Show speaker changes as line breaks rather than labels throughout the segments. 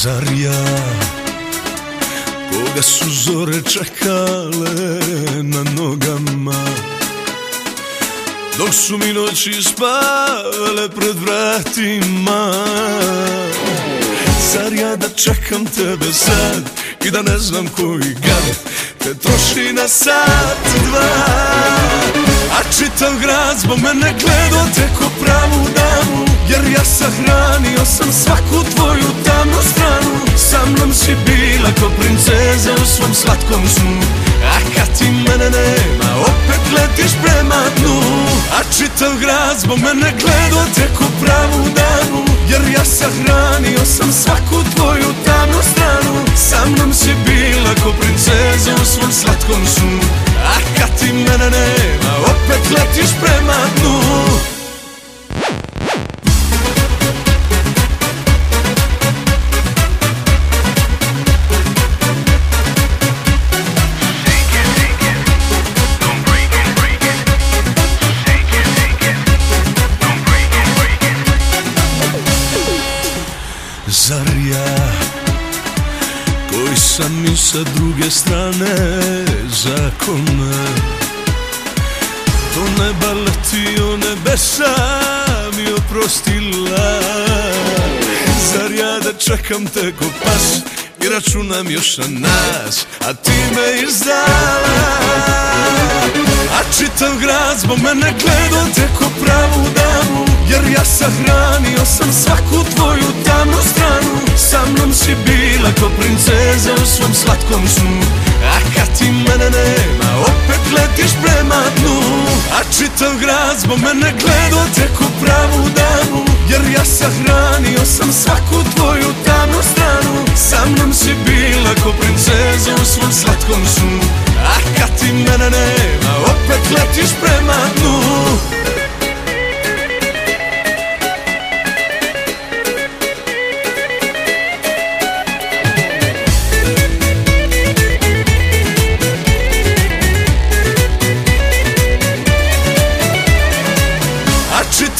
Zar ja? Koga su zore čekale na nogama? Dok su mi noći spale pred vratima. Zar ja da čekam tebe sad I da ne znam koji gad Te troši na sat dva? A čitav grad zbog mene gledao te ko pravu damu Jer ja sahranio sam svaku tvoju tamnu ko princeza u svom slatkom snu. A kad ti mene nema opet letiš prema dnu. A čitav grad zbog mene gledao te ko pravu damu Jer ja sahranio sam svaku tvoju tamnu stranu. Sa mnom si bila ko princeza u svom slatkom snu. A kad ti mene nema opet letiš prema dnu sam i sa druge strane zakona Do neba letio nebesa mi oprostila. Zar ja da čekam te ko pas I računam još na nas A ti me izdala? A čitav grad zbog mene gledao te ko pravu damu Jer ja sahranio sam svaku tvoju tamnu stranu. Sa mnom si bila ko princeza u svom slatkom snu. A kad ti mene nema opet letiš prema dnu. A čitav grad zbog mene gledao te pravu damu Jer ja sahranio sam svaku tvoju tamnu stranu. Sa mnom si bila ko princeza u svom slatkom snu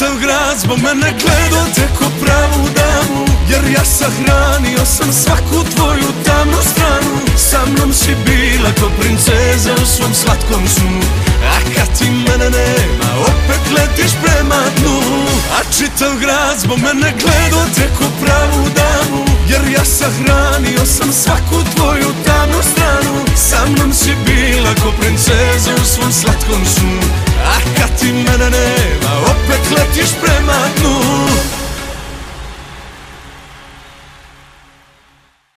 čitav grad zbog mene gledao te ko pravu damu Jer ja sahranio sam svaku tvoju tamnu stranu. Sa mnom si bila ko princeza u svom slatkom snu A kad ti mene nema opet letiš prema dnu. A čitav grad zbog mene gledao te ko pravu damu Jer ja sahranio sam svaku tvoju tamnu stranu letiš prema